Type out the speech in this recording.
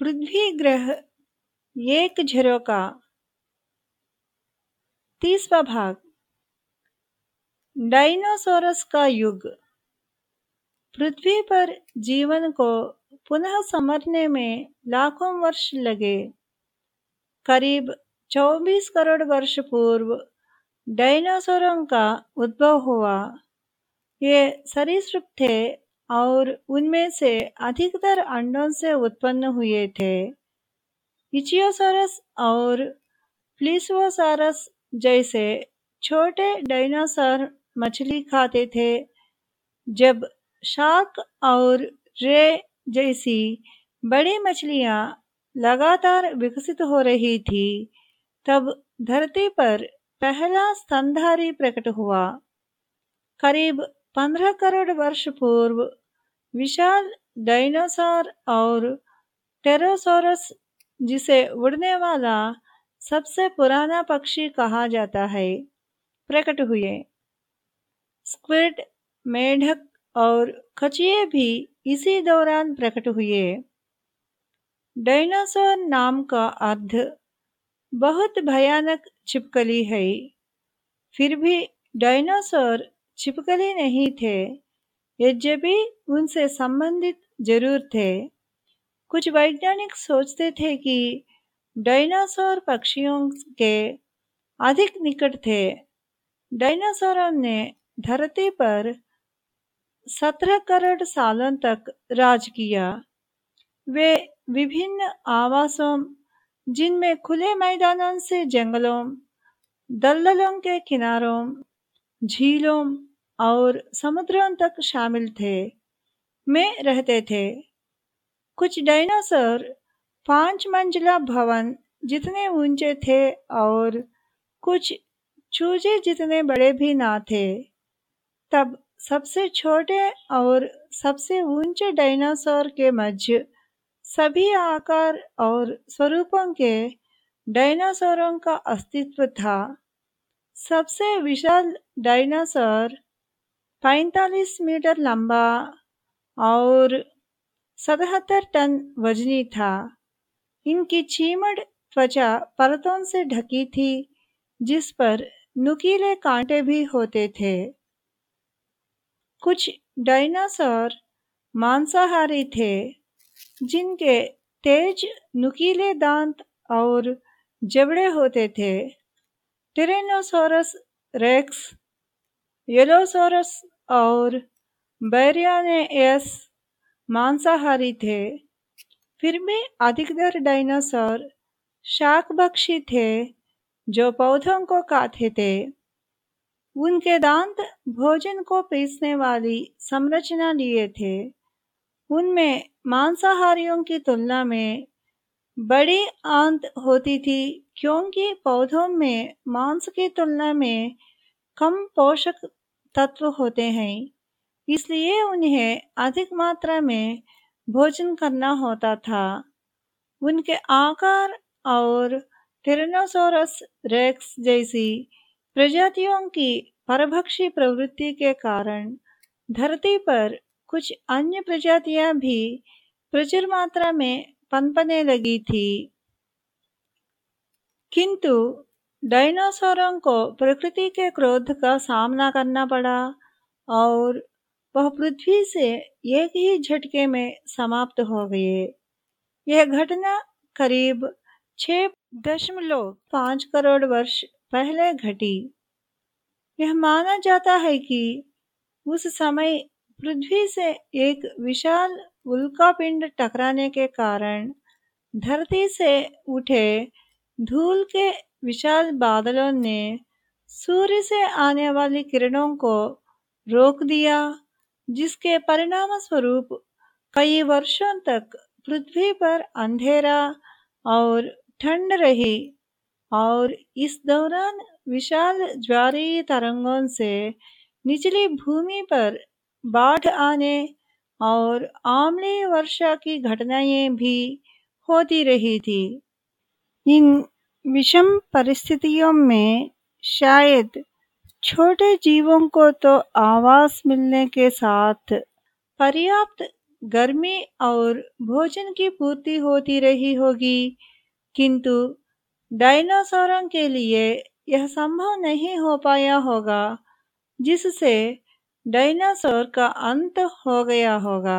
पृथ्वी ग्रह एक झरोका तीसवा भाग। डायनासोरस का युग। पृथ्वी पर जीवन को पुनः समरने में लाखों वर्ष लगे। करीब 24 करोड़ वर्ष पूर्व डायनासोरों का उद्भव हुआ। ये सरीसृप थे और उनमें से अधिकतर अंडों से उत्पन्न हुए थे। इचियोसारस और प्लीसोसारस जैसे छोटे डायनासोर मछली खाते थे, जब शार्क और रे जैसी बड़ी मछलियाँ लगातार विकसित हो रही थी, तब धरती पर पहला स्तनधारी प्रकट हुआ। करीब पंद्रह करोड़ वर्ष पूर्व विशाल डायनासोर और टेरोसोरस, जिसे उड़ने वाला सबसे पुराना पक्षी कहा जाता है, प्रकट हुए। स्क्विड, मेढक और खचिए भी इसी दौरान प्रकट हुए। डायनासोर नाम का अर्थ बहुत भयानक छिपकली है। फिर भी डायनासोर छिपकली नहीं थे। यद्यपि उनसे संबंधित ज़रूर थे। कुछ वैज्ञानिक सोचते थे कि डायनासोर पक्षियों के अधिक निकट थे। डायनासोरों ने धरती पर सत्रह करोड़ सालों तक राज किया। वे विभिन्न आवासों, जिनमें खुले मैदानों से जंगलों, दलदलों के किनारों झीलों और समुद्रों तक शामिल थे। में रहते थे। कुछ डायनासोर पाँच मंजिला भवन जितने ऊँचे थे और कुछ चूजे जितने बड़े भी ना थे। तब सबसे छोटे और सबसे ऊँचे डायनासोर के मध्य सभी आकार और स्वरूपों के डायनासोरों का अस्तित्व था। सबसे विशाल डायनासोर 45 मीटर लंबा और 77 टन वजनी था। इनकी चीमड़ त्वचा परतों से ढकी थी, जिस पर नुकीले कांटे भी होते थे। कुछ डायनासोर मांसाहारी थे, जिनके तेज नुकीले दांत और जबड़े होते थे। टिरेनोसोरस रेक्स येलोसोरस और बैरियानेस मांसाहारी थे फिर भी अधिकतर डायनासोर शाकभक्षी थे, जो पौधों को खाते थे। उनके दांत भोजन को पीसने वाली संरचना लिए थे। उनमें मांसाहारियों की तुलना में बड़ी आंत होती थी क्योंकि पौधों में मांस की तुलना में कम पोषक तत्व होते हैं, इसलिए उन्हें अधिक मात्रा में भोजन करना होता था। उनके आकार और टिरेनोसोरस रेक्स जैसी प्रजातियों की परभक्षी प्रवृत्ति के कारण धरती पर कुछ अन्य प्रजातियाँ भी प्रचुर मात्रा में पनपने लगी थी किंतु डायनासोरों को प्रकृति के क्रोध का सामना करना पड़ा और वह पृथ्वी से एक ही झटके में समाप्त हो गए यह घटना करीब छह दशमलव पाँच करोड़ वर्ष पहले घटी यह माना जाता है कि उस समय पृथ्वी से एक विशाल उल्कापिंड टकराने के कारण धरती से उठे धूल के विशाल बादलों ने सूर्य से आने वाली किरणों को रोक दिया, जिसके परिणाम स्वरूप कई वर्षों तक पृथ्वी पर अंधेरा और ठंड रही और इस दौरान विशाल ज्वारीय तरंगों से निचली भूमि पर बाढ़ आने और आम्लीय वर्षा की घटनाएँ भी होती रही थी। इन विषम परिस्थितियों में शायद छोटे जीवों को तो आवास मिलने के साथ पर्याप्त गर्मी और भोजन की पूर्ति होती रही होगी, किंतु डायनासोरों के लिए यह संभव नहीं हो पाया होगा, जिससे डायनासोर का अंत हो गया होगा।